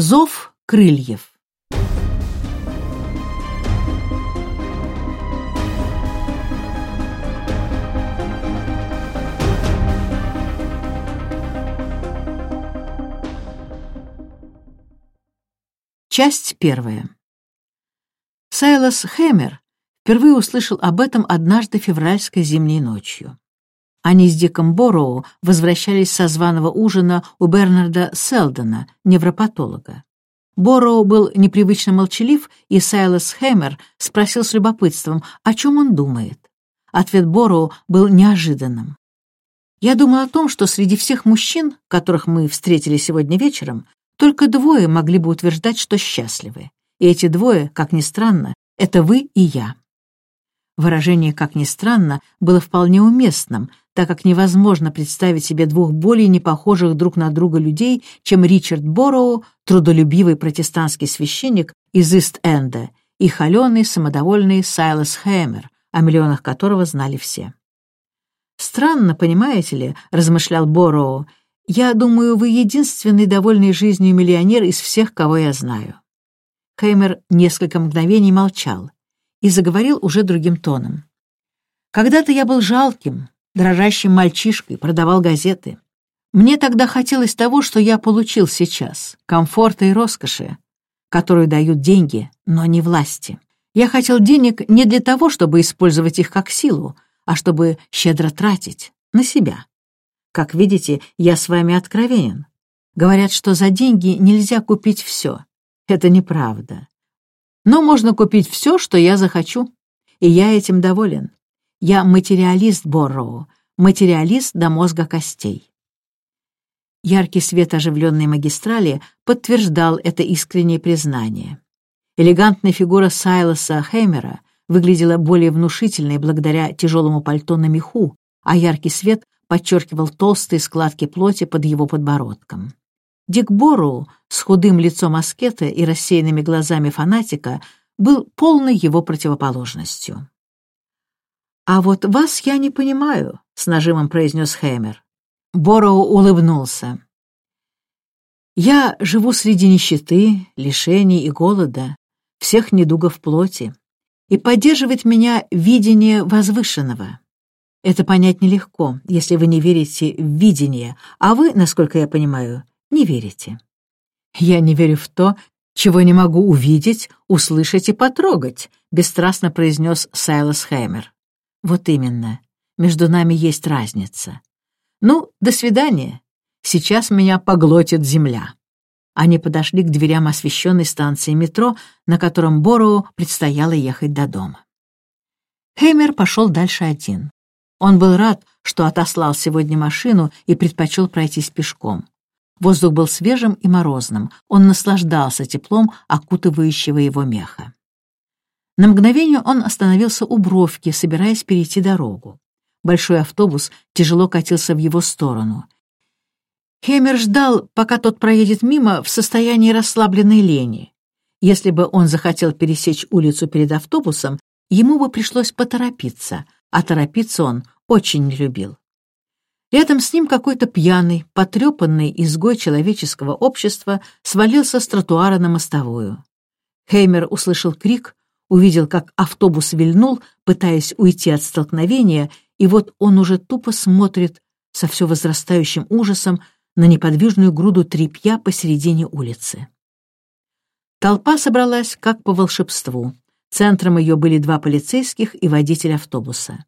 Зов крыльев. Часть первая. Сайлас Хэмер впервые услышал об этом однажды февральской зимней ночью. Они с Диком Борроу возвращались со званого ужина у Бернарда Селдона, невропатолога. Борроу был непривычно молчалив, и Сайлас Хэмер спросил с любопытством, о чем он думает. Ответ Борроу был неожиданным. «Я думал о том, что среди всех мужчин, которых мы встретили сегодня вечером, только двое могли бы утверждать, что счастливы. И эти двое, как ни странно, это вы и я». Выражение «как ни странно» было вполне уместным, так как невозможно представить себе двух более непохожих друг на друга людей, чем Ричард Борроу, трудолюбивый протестантский священник из Ист-Энда, и холеный, самодовольный Сайлас Хэмер, о миллионах которого знали все. «Странно, понимаете ли», — размышлял Борроу, «я думаю, вы единственный довольный жизнью миллионер из всех, кого я знаю». Хеймер несколько мгновений молчал и заговорил уже другим тоном. «Когда-то я был жалким, дрожащим мальчишкой, продавал газеты. Мне тогда хотелось того, что я получил сейчас, комфорта и роскоши, которую дают деньги, но не власти. Я хотел денег не для того, чтобы использовать их как силу, а чтобы щедро тратить на себя. Как видите, я с вами откровенен. Говорят, что за деньги нельзя купить все. Это неправда. Но можно купить все, что я захочу, и я этим доволен. Я материалист Борроу, материалист до мозга костей. Яркий свет оживленной магистрали подтверждал это искреннее признание. Элегантная фигура Сайлоса Хеймера выглядела более внушительной благодаря тяжелому пальто на меху, а яркий свет подчеркивал толстые складки плоти под его подбородком. Дик Борроу с худым лицом аскета и рассеянными глазами фанатика был полной его противоположностью. «А вот вас я не понимаю», — с нажимом произнес Хэмер. Бороу улыбнулся. «Я живу среди нищеты, лишений и голода, всех недугов плоти, и поддерживает меня видение возвышенного. Это понять нелегко, если вы не верите в видение, а вы, насколько я понимаю, не верите. Я не верю в то, чего не могу увидеть, услышать и потрогать», — бесстрастно произнес Сайлас Хэмер. Вот именно. Между нами есть разница. Ну, до свидания. Сейчас меня поглотит земля. Они подошли к дверям освещенной станции метро, на котором Бороу предстояло ехать до дома. Хеймер пошел дальше один. Он был рад, что отослал сегодня машину и предпочел пройтись пешком. Воздух был свежим и морозным, он наслаждался теплом окутывающего его меха. На мгновение он остановился у бровки, собираясь перейти дорогу. Большой автобус тяжело катился в его сторону. Хемер ждал, пока тот проедет мимо в состоянии расслабленной лени. Если бы он захотел пересечь улицу перед автобусом, ему бы пришлось поторопиться, а торопиться он очень не любил. Рядом с ним какой-то пьяный, потрепанный изгой человеческого общества свалился с тротуара на мостовую. Хеймер услышал крик, увидел, как автобус вильнул, пытаясь уйти от столкновения, и вот он уже тупо смотрит со все возрастающим ужасом на неподвижную груду тряпья посередине улицы. Толпа собралась как по волшебству. Центром ее были два полицейских и водитель автобуса.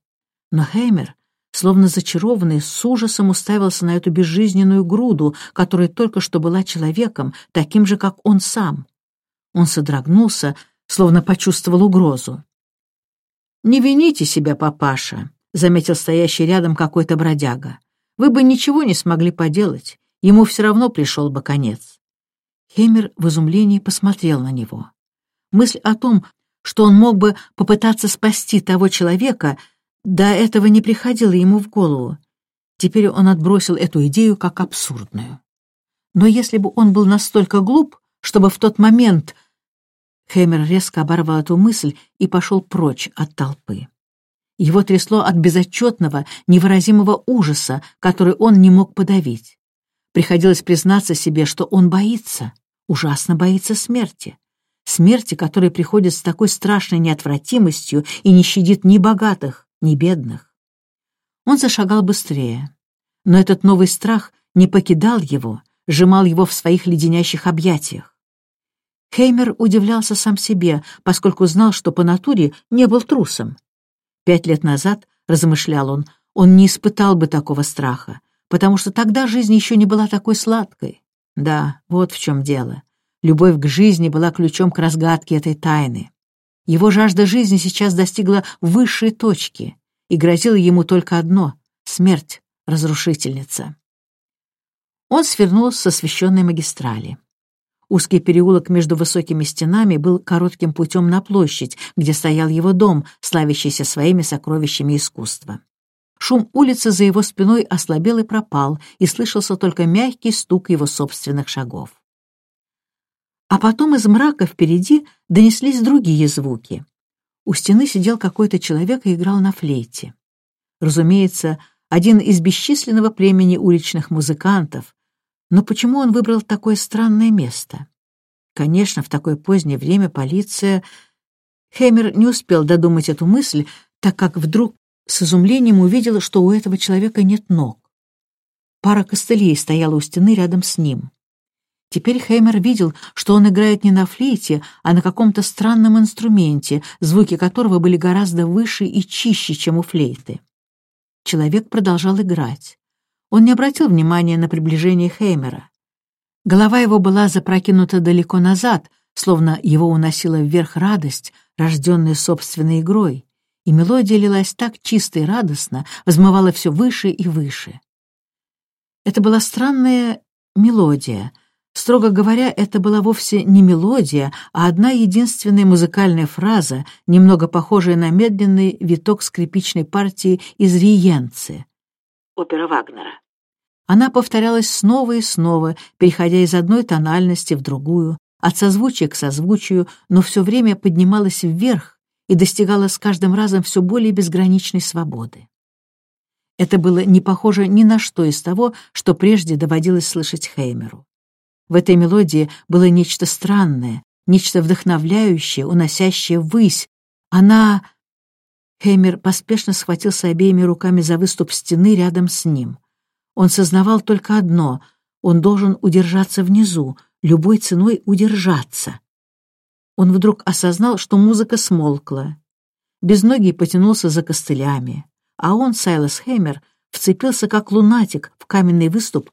Но Хеймер, словно зачарованный, с ужасом уставился на эту безжизненную груду, которая только что была человеком, таким же, как он сам. Он содрогнулся, словно почувствовал угрозу. «Не вините себя, папаша», — заметил стоящий рядом какой-то бродяга. «Вы бы ничего не смогли поделать, ему все равно пришел бы конец». Хемер в изумлении посмотрел на него. Мысль о том, что он мог бы попытаться спасти того человека, до этого не приходила ему в голову. Теперь он отбросил эту идею как абсурдную. Но если бы он был настолько глуп, чтобы в тот момент Хеймер резко оборвал эту мысль и пошел прочь от толпы. Его трясло от безотчетного, невыразимого ужаса, который он не мог подавить. Приходилось признаться себе, что он боится. ужасно боится смерти. Смерти, которая приходит с такой страшной неотвратимостью и не щадит ни богатых, ни бедных. Он зашагал быстрее, но этот новый страх не покидал его, сжимал его в своих леденящих объятиях. Хеймер удивлялся сам себе, поскольку знал, что по натуре не был трусом. Пять лет назад, размышлял он, он не испытал бы такого страха, потому что тогда жизнь еще не была такой сладкой. Да, вот в чем дело. Любовь к жизни была ключом к разгадке этой тайны. Его жажда жизни сейчас достигла высшей точки, и грозило ему только одно — смерть, разрушительница. Он свернул с освещенной магистрали. Узкий переулок между высокими стенами был коротким путем на площадь, где стоял его дом, славящийся своими сокровищами искусства. Шум улицы за его спиной ослабел и пропал, и слышался только мягкий стук его собственных шагов. А потом из мрака впереди донеслись другие звуки. У стены сидел какой-то человек и играл на флейте. Разумеется, один из бесчисленного племени уличных музыкантов, но почему он выбрал такое странное место? Конечно, в такое позднее время полиция... Хэмер не успел додумать эту мысль, так как вдруг с изумлением увидел, что у этого человека нет ног. Пара костылей стояла у стены рядом с ним. Теперь Хеймер видел, что он играет не на флейте, а на каком-то странном инструменте, звуки которого были гораздо выше и чище, чем у флейты. Человек продолжал играть. Он не обратил внимания на приближение Хеймера. Голова его была запрокинута далеко назад, словно его уносила вверх радость, рожденная собственной игрой, и мелодия лилась так чисто и радостно, взмывала все выше и выше. Это была странная мелодия. Строго говоря, это была вовсе не мелодия, а одна единственная музыкальная фраза, немного похожая на медленный виток скрипичной партии из «Риенцы», опера Вагнера. Она повторялась снова и снова, переходя из одной тональности в другую, от созвучия к созвучию, но все время поднималась вверх и достигала с каждым разом все более безграничной свободы. Это было не похоже ни на что из того, что прежде доводилось слышать Хеймеру. В этой мелодии было нечто странное, нечто вдохновляющее, уносящее ввысь. Она Хеймер поспешно схватился обеими руками за выступ стены рядом с ним. Он сознавал только одно — он должен удержаться внизу, любой ценой удержаться. Он вдруг осознал, что музыка смолкла. Безногий потянулся за костылями, а он, Сайлас Хеймер, вцепился как лунатик в каменный выступ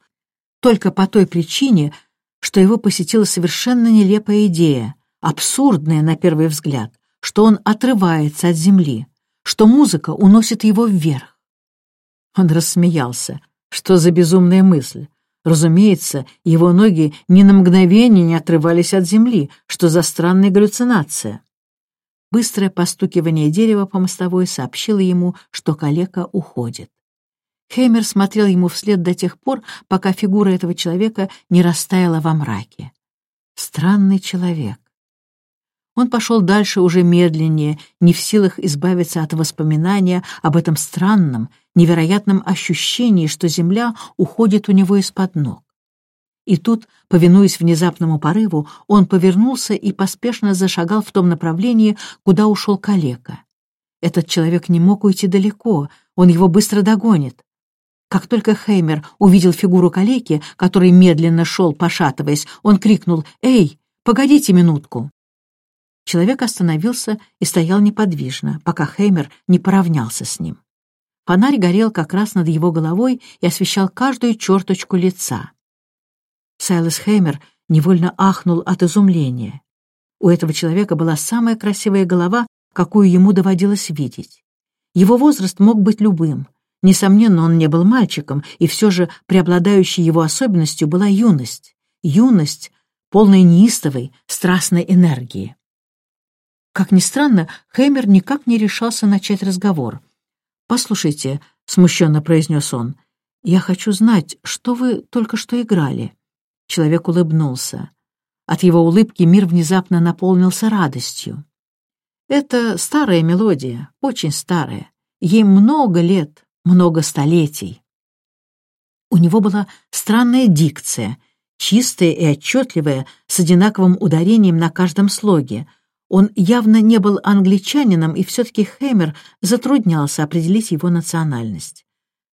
только по той причине, что его посетила совершенно нелепая идея, абсурдная на первый взгляд, что он отрывается от земли, что музыка уносит его вверх. Он рассмеялся. Что за безумная мысль? Разумеется, его ноги ни на мгновение не отрывались от земли, что за странная галлюцинация. Быстрое постукивание дерева по мостовой сообщило ему, что калека уходит. Хеймер смотрел ему вслед до тех пор, пока фигура этого человека не растаяла во мраке. Странный человек. Он пошел дальше уже медленнее, не в силах избавиться от воспоминания об этом странном, невероятном ощущении, что земля уходит у него из-под ног. И тут, повинуясь внезапному порыву, он повернулся и поспешно зашагал в том направлении, куда ушел калека. Этот человек не мог уйти далеко, он его быстро догонит. Как только Хеймер увидел фигуру калеки, который медленно шел, пошатываясь, он крикнул «Эй, погодите минутку!» Человек остановился и стоял неподвижно, пока Хеймер не поравнялся с ним. Фонарь горел как раз над его головой и освещал каждую черточку лица. Сайлас Хеймер невольно ахнул от изумления. У этого человека была самая красивая голова, какую ему доводилось видеть. Его возраст мог быть любым. Несомненно, он не был мальчиком, и все же преобладающей его особенностью была юность. Юность, полная неистовой, страстной энергии. Как ни странно, Хеймер никак не решался начать разговор. «Послушайте», — смущенно произнес он, — «я хочу знать, что вы только что играли». Человек улыбнулся. От его улыбки мир внезапно наполнился радостью. Это старая мелодия, очень старая. Ей много лет, много столетий. У него была странная дикция, чистое и отчетливое, с одинаковым ударением на каждом слоге. Он явно не был англичанином, и все-таки Хэмер затруднялся определить его национальность.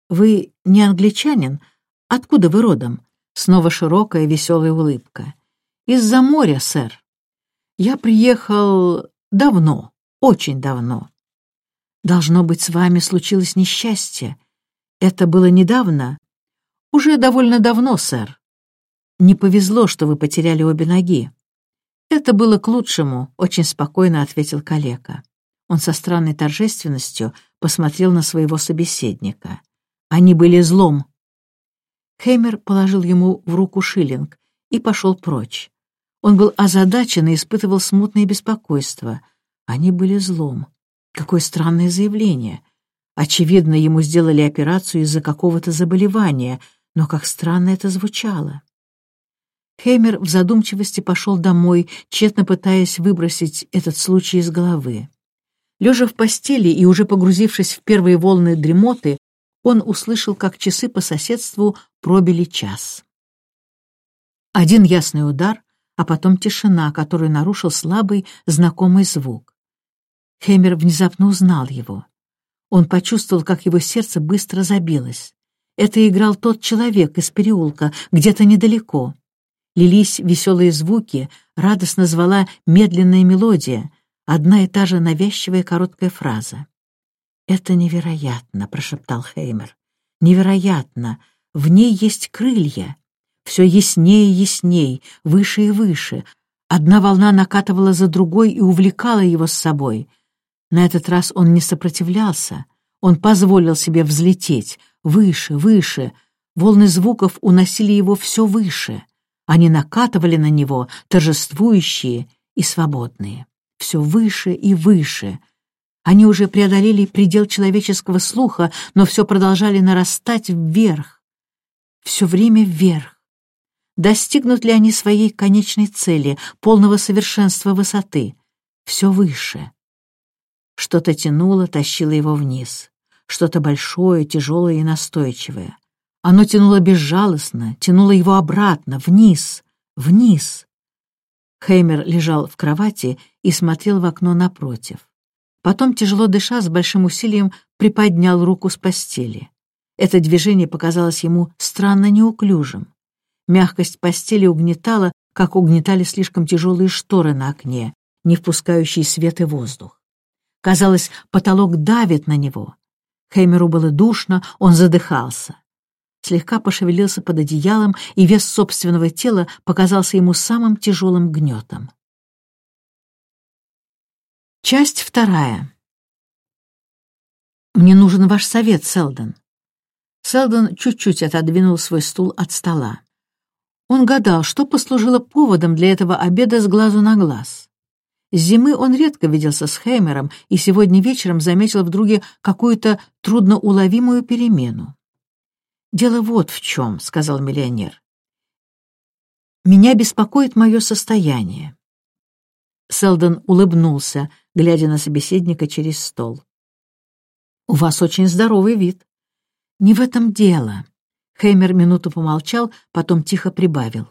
«Вы не англичанин? Откуда вы родом?» Снова широкая веселая улыбка. «Из-за моря, сэр. Я приехал давно, очень давно. Должно быть, с вами случилось несчастье. Это было недавно?» «Уже довольно давно, сэр. Не повезло, что вы потеряли обе ноги». «Это было к лучшему», — очень спокойно ответил калека. Он со странной торжественностью посмотрел на своего собеседника. Они были злом. Хеймер положил ему в руку шиллинг и пошел прочь. Он был озадачен и испытывал смутное беспокойство. Они были злом. Какое странное заявление. Очевидно, ему сделали операцию из-за какого-то заболевания, но как странно это звучало. Хеймер в задумчивости пошел домой, тщетно пытаясь выбросить этот случай из головы. Лежа в постели и уже погрузившись в первые волны дремоты, он услышал, как часы по соседству пробили час. Один ясный удар, а потом тишина, которую нарушил слабый, знакомый звук. Хеймер внезапно узнал его. Он почувствовал, как его сердце быстро забилось. Это играл тот человек из переулка, где-то недалеко. Лились веселые звуки, радостно звала медленная мелодия, одна и та же навязчивая короткая фраза. «Это невероятно», — прошептал Хеймер. «Невероятно! В ней есть крылья. Все яснее и ясней, выше и выше. Одна волна накатывала за другой и увлекала его с собой. На этот раз он не сопротивлялся. Он позволил себе взлететь. Выше, выше. Волны звуков уносили его все выше. Они накатывали на него, торжествующие и свободные. Все выше и выше. Они уже преодолели предел человеческого слуха, но все продолжали нарастать вверх. Все время вверх. Достигнут ли они своей конечной цели, полного совершенства высоты? Все выше. Что-то тянуло, тащило его вниз. Что-то большое, тяжелое и настойчивое. Оно тянуло безжалостно, тянуло его обратно, вниз, вниз. Хеймер лежал в кровати и смотрел в окно напротив. Потом, тяжело дыша, с большим усилием приподнял руку с постели. Это движение показалось ему странно неуклюжим. Мягкость постели угнетала, как угнетали слишком тяжелые шторы на окне, не впускающие свет и воздух. Казалось, потолок давит на него. Хеймеру было душно, он задыхался слегка пошевелился под одеялом, и вес собственного тела показался ему самым тяжелым гнетом. Часть вторая. «Мне нужен ваш совет, Селдон». Селдон чуть-чуть отодвинул свой стул от стола. Он гадал, что послужило поводом для этого обеда с глазу на глаз. С зимы он редко виделся с Хеймером и сегодня вечером заметил в друге какую-то трудноуловимую перемену. «Дело вот в чем», — сказал миллионер. «Меня беспокоит мое состояние». Селдон улыбнулся, глядя на собеседника через стол. «У вас очень здоровый вид». «Не в этом дело». Хеймер минуту помолчал, потом тихо прибавил.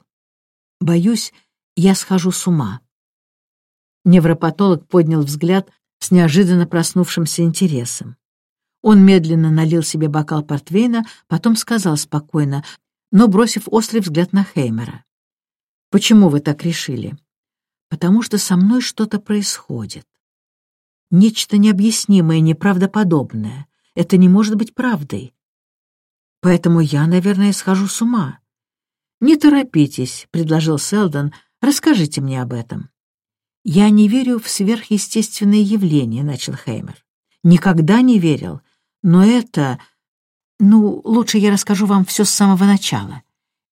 «Боюсь, я схожу с ума». Невропатолог поднял взгляд с неожиданно проснувшимся интересом. Он медленно налил себе бокал портвейна, потом сказал спокойно, но бросив острый взгляд на Хеймера. «Почему вы так решили?» «Потому что со мной что-то происходит. Нечто необъяснимое, неправдоподобное. Это не может быть правдой. Поэтому я, наверное, схожу с ума». «Не торопитесь», — предложил Селдон, — «расскажите мне об этом». «Я не верю в сверхъестественные явления», — начал Хеймер. «Никогда не верил, но это... Ну, лучше я расскажу вам все с самого начала.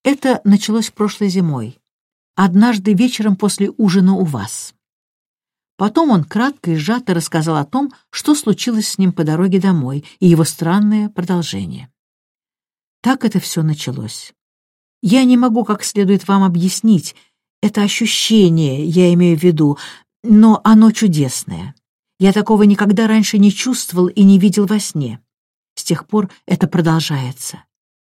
Это началось прошлой зимой. Однажды вечером после ужина у вас. Потом он кратко и сжато рассказал о том, что случилось с ним по дороге домой, и его странное продолжение. Так это все началось. Я не могу как следует вам объяснить, это ощущение, я имею в виду, но оно чудесное. Я такого никогда раньше не чувствовал и не видел во сне. С тех пор это продолжается.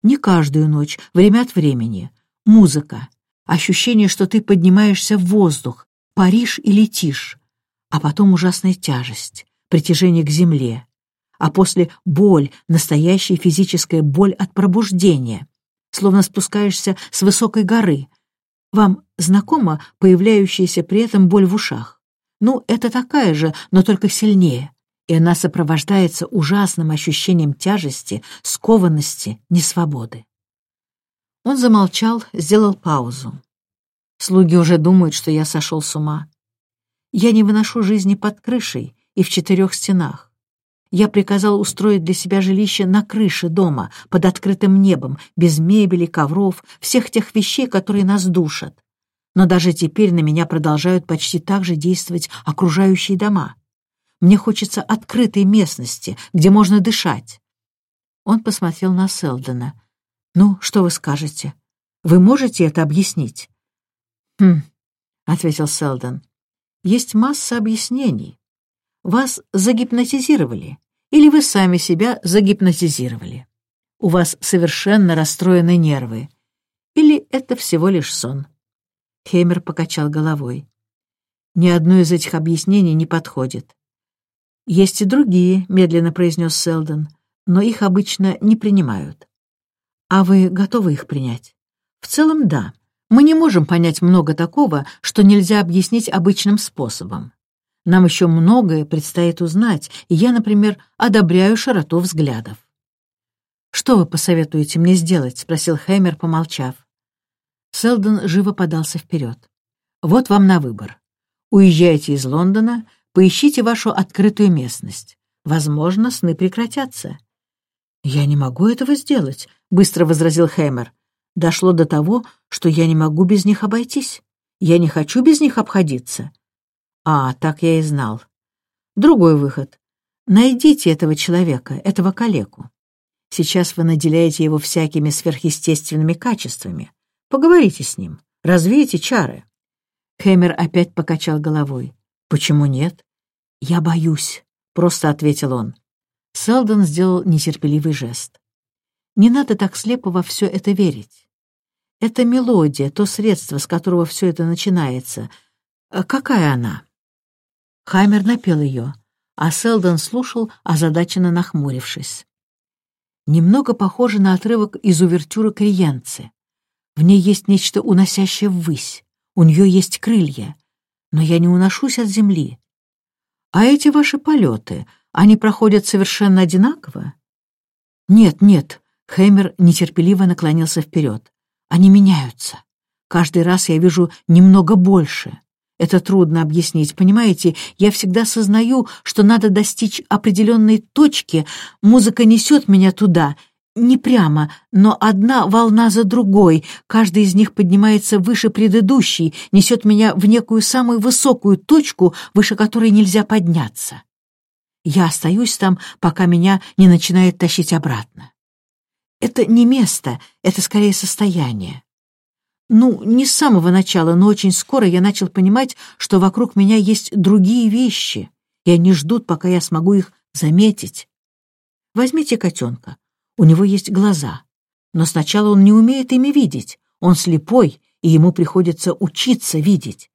Не каждую ночь, время от времени. Музыка. ощущение, что ты поднимаешься в воздух, паришь и летишь, а потом ужасная тяжесть, притяжение к земле, а после боль, настоящая физическая боль от пробуждения, словно спускаешься с высокой горы. Вам знакома появляющаяся при этом боль в ушах? Ну, это такая же, но только сильнее, и она сопровождается ужасным ощущением тяжести, скованности, несвободы. Он замолчал, сделал паузу. Слуги уже думают, что я сошел с ума. Я не выношу жизни под крышей и в четырех стенах. Я приказал устроить для себя жилище на крыше дома, под открытым небом, без мебели, ковров, всех тех вещей, которые нас душат. Но даже теперь на меня продолжают почти так же действовать окружающие дома. Мне хочется открытой местности, где можно дышать. Он посмотрел на Селдона. «Ну, что вы скажете? Вы можете это объяснить?» «Хм», — ответил Селдон. «Есть масса объяснений. Вас загипнотизировали, или вы сами себя загипнотизировали. У вас совершенно расстроены нервы. Или это всего лишь сон. Хеймер покачал головой. Ни одно из этих объяснений не подходит. Есть и другие, медленно произнес Селдон, но их обычно не принимают. А вы готовы их принять? В целом, да. Мы не можем понять много такого, что нельзя объяснить обычным способом. Нам еще многое предстоит узнать, и я, например, одобряю широту взглядов. «Что вы посоветуете мне сделать?» — спросил Хэмер, помолчав. Селдон живо подался вперед. «Вот вам на выбор. Уезжайте из Лондона, поищите вашу открытую местность. Возможно, сны прекратятся». «Я не могу этого сделать», — быстро возразил Хэмер. «Дошло до того, что я не могу без них обойтись. Я не хочу без них обходиться. А, так я и знал. Другой выход. Найдите этого человека, этого калеку. Сейчас вы наделяете его всякими сверхъестественными качествами. Поговорите с ним, развейте чары. Хэмер опять покачал головой. «Почему нет?» «Я боюсь», — просто ответил он. Селдон сделал нетерпеливый жест. «Не надо так слепо во все это верить. Это мелодия, то средство, с которого все это начинается. Какая она?» Хаммер напел ее, а Селдон слушал, озадаченно нахмурившись. Немного похоже на отрывок из увертюры Криенцы. В ней есть нечто уносящее ввысь, у нее есть крылья, но я не уношусь от земли. А эти ваши полеты, они проходят совершенно одинаково? Нет, нет, Хэмер нетерпеливо наклонился вперед. Они меняются. Каждый раз я вижу немного больше. Это трудно объяснить, понимаете? Я всегда сознаю, что надо достичь определенной точки, музыка несет меня туда, не прямо, но одна волна за другой, каждая из них поднимается выше предыдущей, несет меня в некую самую высокую точку, выше которой нельзя подняться. Я остаюсь там, пока меня не начинает тащить обратно. Это не место, это скорее состояние. Ну, не с самого начала, но очень скоро я начал понимать, что вокруг меня есть другие вещи, и они ждут, пока я смогу их заметить. Возьмите котенка. У него есть глаза. Но сначала он не умеет ими видеть. Он слепой, и ему приходится учиться видеть.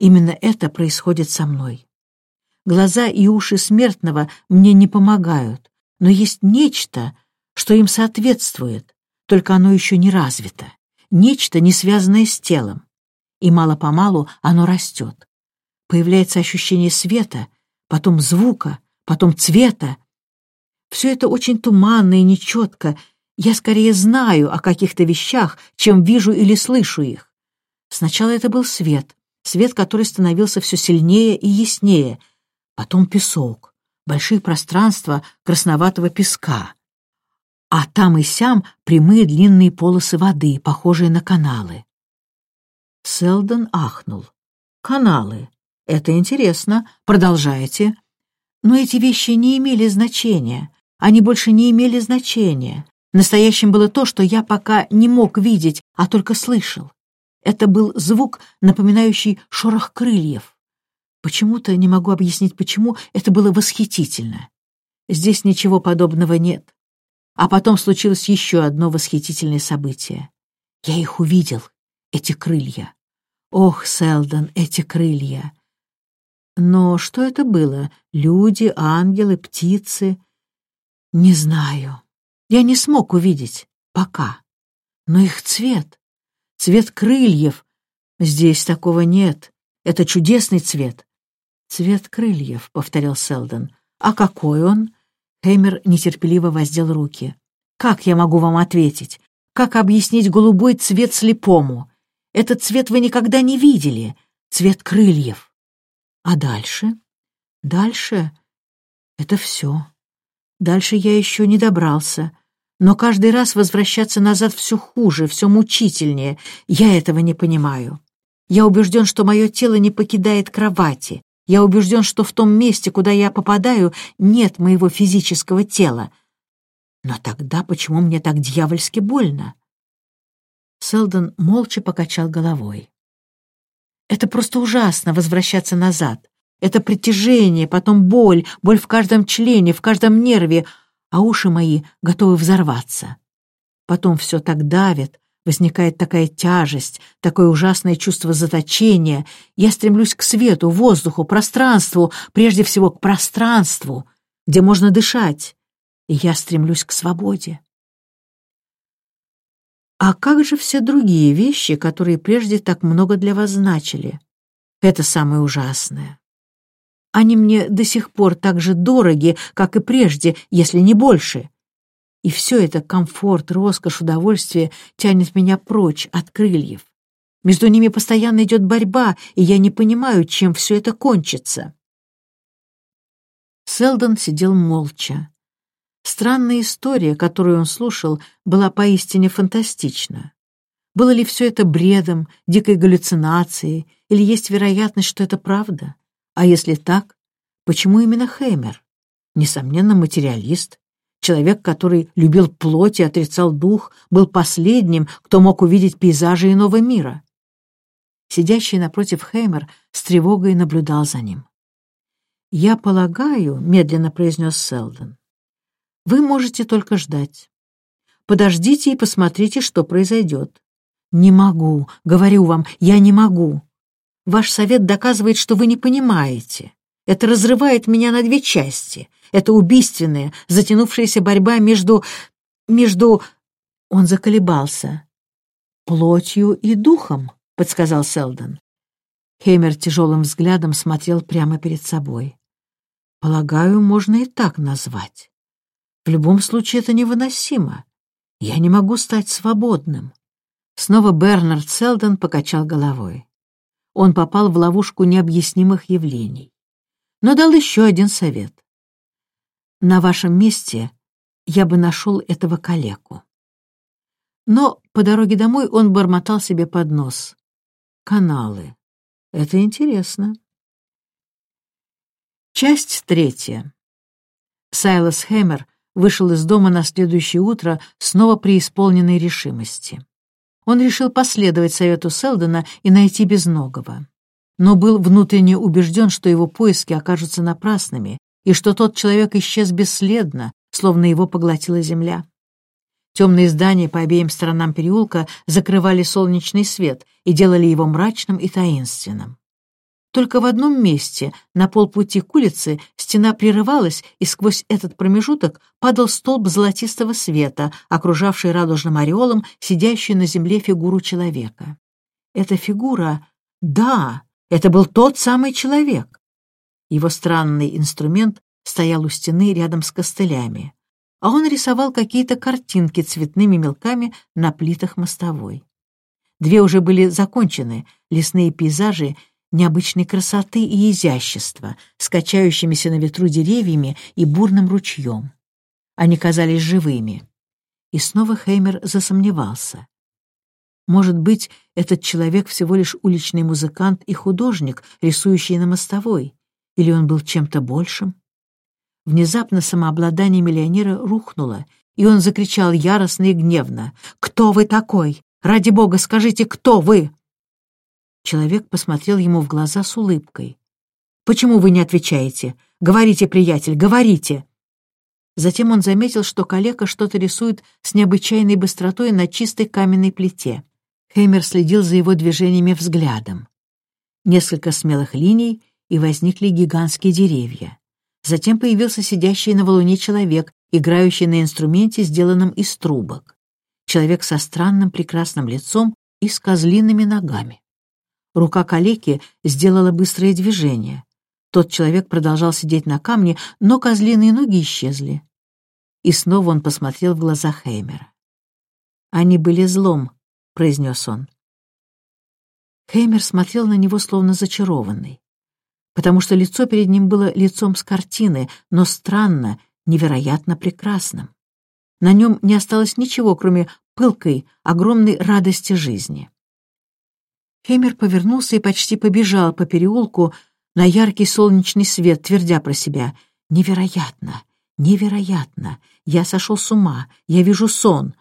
Именно это происходит со мной. Глаза и уши смертного мне не помогают, но есть нечто, что им соответствует, только оно еще не развито нечто, не связанное с телом. И мало-помалу оно растет. Появляется ощущение света, потом звука, потом цвета. Все это очень туманно и нечетко. Я скорее знаю о каких-то вещах, чем вижу или слышу их. Сначала это был свет, свет, который становился все сильнее и яснее. Потом песок, большие пространства красноватого песка а там и сям прямые длинные полосы воды, похожие на каналы. Селдон ахнул. «Каналы. Это интересно. Продолжайте». Но эти вещи не имели значения. Они больше не имели значения. Настоящим было то, что я пока не мог видеть, а только слышал. Это был звук, напоминающий шорох крыльев. Почему-то, не могу объяснить почему, это было восхитительно. Здесь ничего подобного нет. А потом случилось еще одно восхитительное событие. Я их увидел. эти крылья. Ох, Селдон, эти крылья! Но что это было? Люди, ангелы, птицы? Не знаю. Я не смог увидеть. Пока. Но их цвет, цвет крыльев, здесь такого нет. Это чудесный цвет. Цвет крыльев, — повторял Селдон. А какой он? Хеймер нетерпеливо воздел руки. Как я могу вам ответить? Как объяснить голубой цвет слепому? Этот цвет вы никогда не видели. Цвет крыльев. А дальше? Дальше — это все. Дальше я еще не добрался. Но каждый раз возвращаться назад все хуже, все мучительнее. Я этого не понимаю. Я убежден, что мое тело не покидает кровати. Я убежден, что в том месте, куда я попадаю, нет моего физического тела. Но тогда почему мне так дьявольски больно? Селдон молча покачал головой. Это просто ужасно — возвращаться назад. Это притяжение, потом боль, боль в каждом члене, в каждом нерве, а уши мои готовы взорваться. Потом все так давит, возникает такая тяжесть, такое ужасное чувство заточения. Я стремлюсь к свету, воздуху, пространству, прежде всего к пространству, где можно дышать. И я стремлюсь к свободе. А как же все другие вещи, которые прежде так много для вас значили? Это самое ужасное. Они мне до сих пор так же дороги, как и прежде, если не больше. И все это комфорт, роскошь, удовольствие тянет меня прочь от крыльев. Между ними постоянно идет борьба, и я не понимаю, чем все это кончится. Селдон сидел молча. Странная история, которую он слушал, была поистине фантастична. Было ли все это бредом, дикой галлюцинацией, или есть вероятность, что это правда? А если так, почему именно Хеймер? Несомненно, материалист. Человек, который любил плоть и отрицал дух, был последним, кто мог увидеть пейзажи иного мира. Сидящий напротив Хеймер с тревогой наблюдал за ним. «Я полагаю», — медленно произнес Селдон, вы можете только ждать. Подождите и посмотрите, что произойдет. Не могу, говорю вам, я не могу. Ваш совет доказывает, что вы не понимаете. Это разрывает меня на две части. Это убийственная, затянувшаяся борьба между... между... Он заколебался. «Плотью и духом», — подсказал Селдон. Хеймер тяжелым взглядом смотрел прямо перед собой. «Полагаю, можно и так назвать. В любом случае это невыносимо. Я не могу стать свободным. Снова Бернард Селдон покачал головой. Он попал в ловушку необъяснимых явлений. Но дал еще один совет. На вашем месте я бы нашел этого калеку. Но по дороге домой он бормотал себе под нос. Каналы. Это интересно. Часть третья. Сайлас Хэмер вышел из дома на следующее утро снова преисполненной решимости. Он решил последовать совету Селдона и найти Безногого. Но был внутренне убежден, что его поиски окажутся напрасными, и что тот человек исчез бесследно, словно его поглотила земля. Темные здания по обеим сторонам переулка закрывали солнечный свет и делали его мрачным и таинственным. Только в одном месте, на полпути к улице, стена прерывалась, и сквозь этот промежуток падал столб золотистого света, окружавший радужным ореолом сидящую на земле фигуру человека. Эта фигура... Да, это был тот самый человек. Его странный инструмент стоял у стены рядом с костылями, а он рисовал какие-то картинки цветными мелками на плитах мостовой. Две уже были закончены, лесные пейзажи — необычной красоты и изящества, скачающимися на ветру деревьями и бурным ручьем. Они казались живыми. И снова Хеймер засомневался. Может быть, этот человек всего лишь уличный музыкант и художник, рисующий на мостовой, или он был чем-то большим? Внезапно самообладание миллионера рухнуло, и он закричал яростно и гневно. «Кто вы такой? Ради бога, скажите, кто вы?» Человек посмотрел ему в глаза с улыбкой. «Почему вы не отвечаете? Говорите, приятель, говорите!» Затем он заметил, что калека что-то рисует с необычайной быстротой на чистой каменной плите. Хеймер следил за его движениями взглядом. Несколько смелых линий, и возникли гигантские деревья. Затем появился сидящий на валуне человек, играющий на инструменте, сделанном из трубок. Человек со странным прекрасным лицом и с козлиными ногами. Рука калеки сделала быстрое движение. Тот человек продолжал сидеть на камне, но козлиные ноги исчезли. И снова он посмотрел в глаза Хеймера. «Они были злом», — произнес он. Хеймер смотрел на него словно зачарованный, потому что лицо перед ним было лицом с картины, но странно, невероятно прекрасным. На нем не осталось ничего, кроме пылкой, огромной радости жизни. Хеймер повернулся и почти побежал по переулку, на яркий солнечный свет, твердя про себя «Невероятно! Невероятно! Я сошел с ума! Я вижу сон!»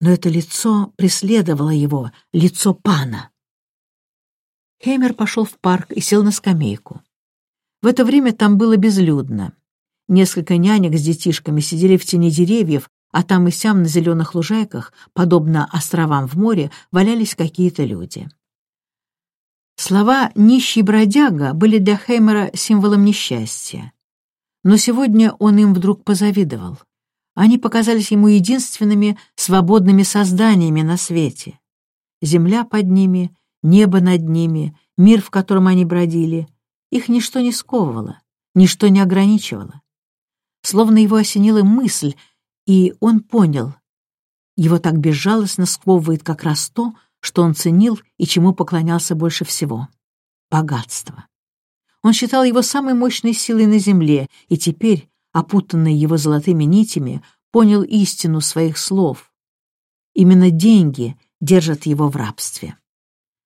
Но это лицо преследовало его, лицо пана. Хеймер пошел в парк и сел на скамейку. В это время там было безлюдно. Несколько нянек с детишками сидели в тени деревьев, а там и сям на зеленых лужайках, подобно островам в море, валялись какие-то люди. Слова «нищий бродяга» были для Хеймера символом несчастья. Но сегодня он им вдруг позавидовал. Они показались ему единственными свободными созданиями на свете. Земля под ними, небо над ними, мир, в котором они бродили. Их ничто не сковывало, ничто не ограничивало. Словно его осенила мысль, и он понял. Его так безжалостно сковывает как раз то, что он ценил и чему поклонялся больше всего — богатство. Он считал его самой мощной силой на земле, и теперь, опутанный его золотыми нитями, понял истину своих слов. Именно деньги держат его в рабстве.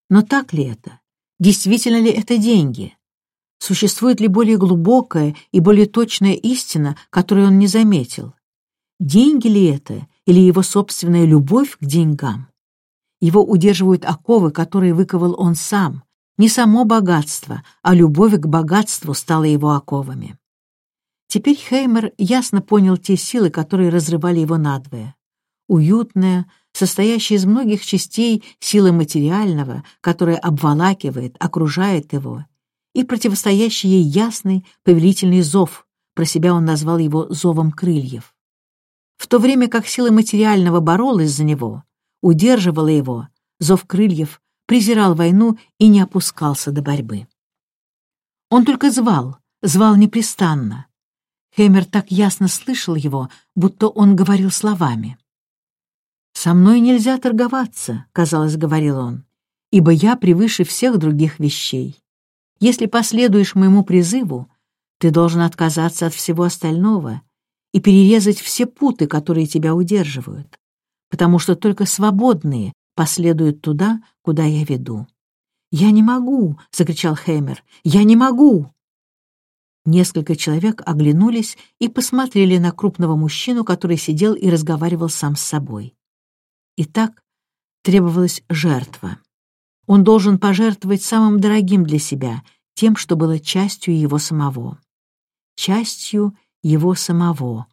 Но так ли это? Действительно ли это деньги? Существует ли более глубокая и более точная истина, которую он не заметил? Деньги ли это или его собственная любовь к деньгам? Его удерживают оковы, которые выковал он сам. Не само богатство, а любовь к богатству стала его оковами. Теперь Хеймер ясно понял те силы, которые разрывали его надвое. Уютная, состоящая из многих частей сила материального, которая обволакивает, окружает его, и противостоящий ей ясный, повелительный зов, про себя он назвал его зовом крыльев. В то время как сила материального боролась за него, удерживала его, зов крыльев презирал войну и не опускался до борьбы. Он только звал, звал непрестанно. Хеймер так ясно слышал его, будто он говорил словами. «Со мной нельзя торговаться», — казалось, говорил он, «ибо я превыше всех других вещей. Если последуешь моему призыву, ты должен отказаться от всего остального и перерезать все путы, которые тебя удерживают потому что только свободные последуют туда, куда я веду. «Я не могу!» — закричал Хеймер. «Я не могу!» Несколько человек оглянулись и посмотрели на крупного мужчину, который сидел и разговаривал сам с собой. Итак, требовалась жертва. Он должен пожертвовать самым дорогим для себя, тем, что было частью его самого. Частью его самого.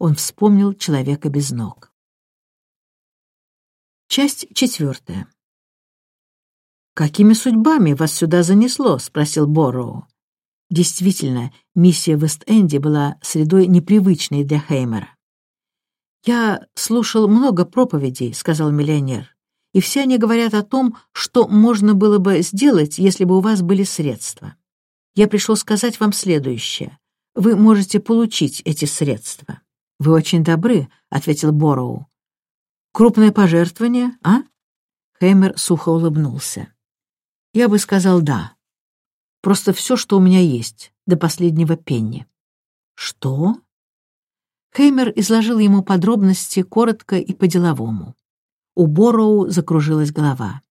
Он вспомнил человека без ног. Часть четвертая. «Какими судьбами вас сюда занесло?» — спросил Борроу. Действительно, миссия в Эст-Энди была средой непривычной для Хеймера. «Я слушал много проповедей», — сказал миллионер, «и все они говорят о том, что можно было бы сделать, если бы у вас были средства. Я пришел сказать вам следующее. Вы можете получить эти средства». «Вы очень добры», — ответил Борроу. Крупное пожертвование, а? Хеймер сухо улыбнулся. Я бы сказал «да». Просто все, что у меня есть, до последнего пенни. Что? Хеймер изложил ему подробности коротко и по-деловому. У Бороу закружилась голова.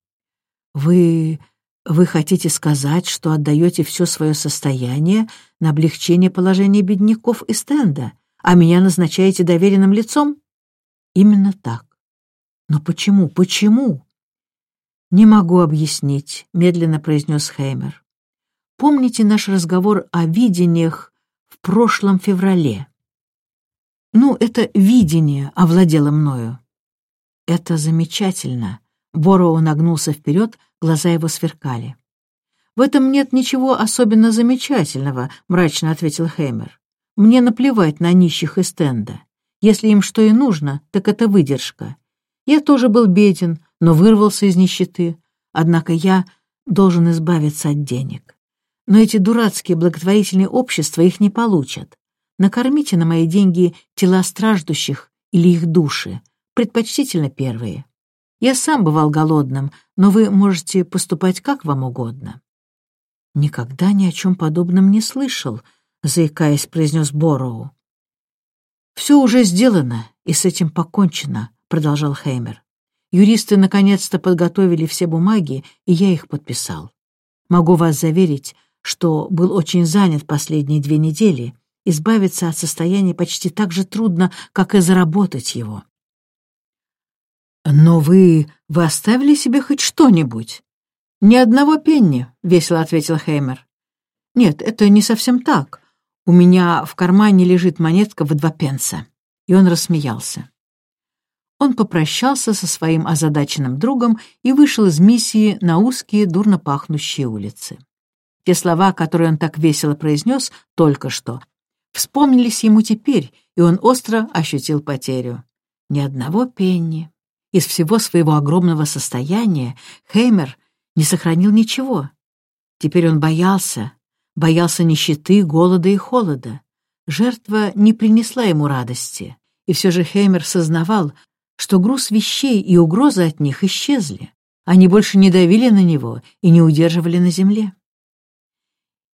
«Вы... вы хотите сказать, что отдаете все свое состояние на облегчение положения бедняков и стенда, а меня назначаете доверенным лицом?» «Именно так. Но почему, почему? Не могу объяснить, медленно произнес Хеймер. Помните наш разговор о видениях в прошлом феврале? Ну, это видение овладело мною. Это замечательно, Бороу нагнулся вперед, глаза его сверкали. «В этом нет ничего особенно замечательного», — мрачно ответил Хеймер. «Мне наплевать на нищих из стенда. Если им что и нужно, так это выдержка. Я тоже был беден, но вырвался из нищеты. Однако я должен избавиться от денег. Но эти дурацкие благотворительные общества их не получат. Накормите на мои деньги тела страждущих или их души, предпочтительно первые. Я сам бывал голодным, но вы можете поступать как вам угодно». «Никогда ни о чем подобном не слышал», — заикаясь, произнес Бороу. «Все уже сделано, и с этим покончено», — продолжал Хеймер. «Юристы наконец-то подготовили все бумаги, и я их подписал. Могу вас заверить, что был очень занят последние две недели. Избавиться от состояния почти так же трудно, как и заработать его». «Но вы... вы оставили себе хоть что-нибудь?» «Ни одного пенни», — весело ответил Хеймер. «Нет, это не совсем так. У меня в кармане лежит монетка в два пенса». И он рассмеялся. Он попрощался со своим озадаченным другом и вышел из миссии на узкие, дурно пахнущие улицы. Те слова, которые он так весело произнес только что, вспомнились ему теперь, и он остро ощутил потерю. Ни одного пенни. Из всего своего огромного состояния Хеймер не сохранил ничего. Теперь он боялся, боялся нищеты, голода и холода. Жертва не принесла ему радости, и все же Хеймер сознавал, что груз вещей и угрозы от них исчезли. Они больше не давили на него и не удерживали на земле.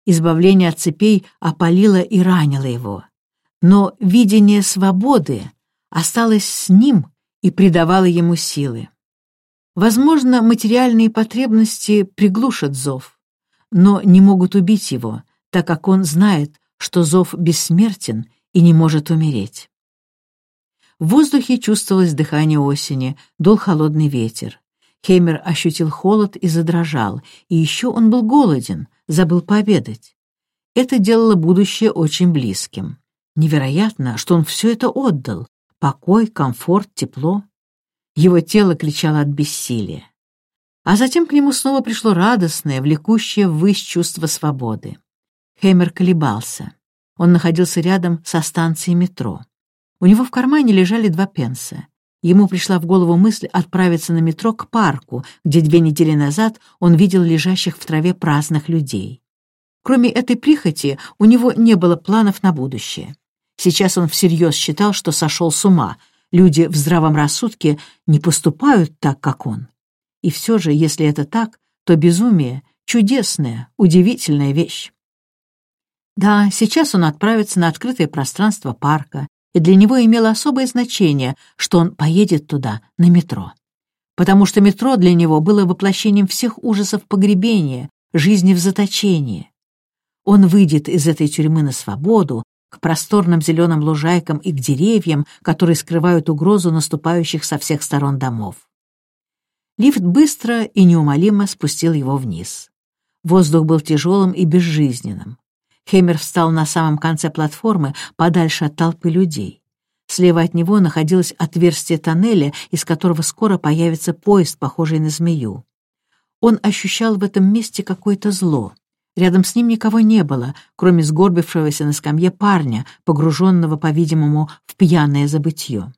Избавление от цепей опалило и ранило его. Но видение свободы осталось с ним и придавало ему силы. Возможно, материальные потребности приглушат зов, но не могут убить его, так как он знает, что зов бессмертен и не может умереть. В воздухе чувствовалось дыхание осени, дул холодный ветер. Хеймер ощутил холод и задрожал, и еще он был голоден, забыл пообедать. Это делало будущее очень близким. Невероятно, что он все это отдал. Покой, комфорт, тепло. Его тело кричало от бессилия. А затем к нему снова пришло радостное, влекущее ввысь чувство свободы. Хеймер колебался. Он находился рядом со станцией метро. У него в кармане лежали два пенса. Ему пришла в голову мысль отправиться на метро к парку, где две недели назад он видел лежащих в траве праздных людей. Кроме этой прихоти, у него не было планов на будущее. Сейчас он всерьез считал, что сошел с ума. Люди в здравом рассудке не поступают так, как он. И все же, если это так, то безумие — чудесная, удивительная вещь. Да, сейчас он отправится на открытое пространство парка, и для него имело особое значение, что он поедет туда на метро. Потому что метро для него было воплощением всех ужасов погребения, жизни в заточении. Он выйдет из этой тюрьмы на свободу, к просторным зеленым лужайкам и к деревьям, которые скрывают угрозу наступающих со всех сторон домов. Лифт быстро и неумолимо спустил его вниз. Воздух был тяжелым и безжизненным. Хемер встал на самом конце платформы, подальше от толпы людей. Слева от него находилось отверстие тоннеля, из которого скоро появится поезд, похожий на змею. Он ощущал в этом месте какое-то зло. Рядом с ним никого не было, кроме сгорбившегося на скамье парня, погруженного, по-видимому, в пьяное забытье.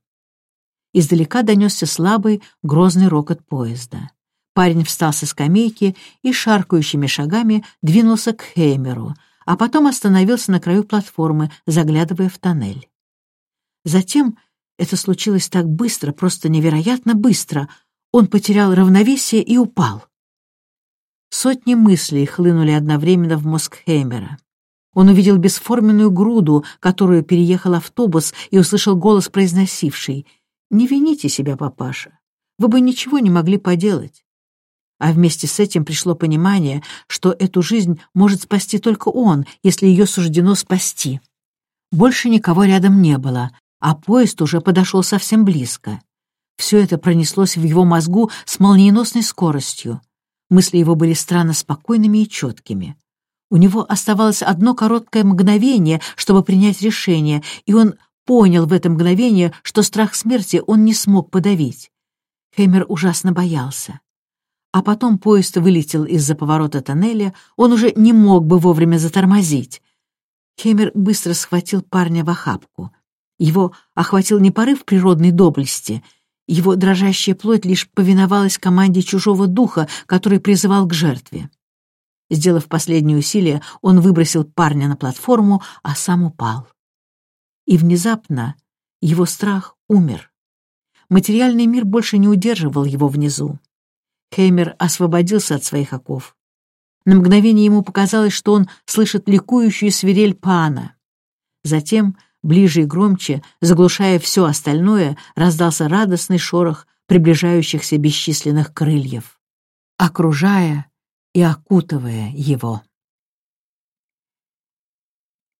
Издалека донесся слабый, грозный рокот поезда. Парень встал со скамейки и шаркающими шагами двинулся к Хеймеру, а потом остановился на краю платформы, заглядывая в тоннель. Затем это случилось так быстро, просто невероятно быстро. Он потерял равновесие и упал. Сотни мыслей хлынули одновременно в мозг Хеймера. Он увидел бесформенную груду, которую переехал автобус, и услышал голос, произносивший «Не вините себя, папаша, вы бы ничего не могли поделать. А вместе с этим пришло понимание, что эту жизнь может спасти только он, если ее суждено спасти. Больше никого рядом не было, а поезд уже подошел совсем близко. Все это пронеслось в его мозгу с молниеносной скоростью. Мысли его были странно спокойными и четкими. У него оставалось одно короткое мгновение, чтобы принять решение, и он понял в это мгновение, что страх смерти он не смог подавить. Хеймер ужасно боялся. А потом поезд вылетел из-за поворота тоннеля, он уже не мог бы вовремя затормозить. Хеймер быстро схватил парня в охапку. Его охватил не порыв природной доблести, его дрожащая плоть лишь повиновалась команде чужого духа, который призывал к жертве. Сделав последнее усилие, он выбросил парня на платформу, а сам упал. И внезапно его страх умер. Материальный мир больше не удерживал его внизу. Хеймер освободился от своих оков. На мгновение ему показалось, что он слышит ликующую свирель пана. Затем, ближе и громче, заглушая все остальное, раздался радостный шорох приближающихся бесчисленных крыльев, окружая и окутывая его.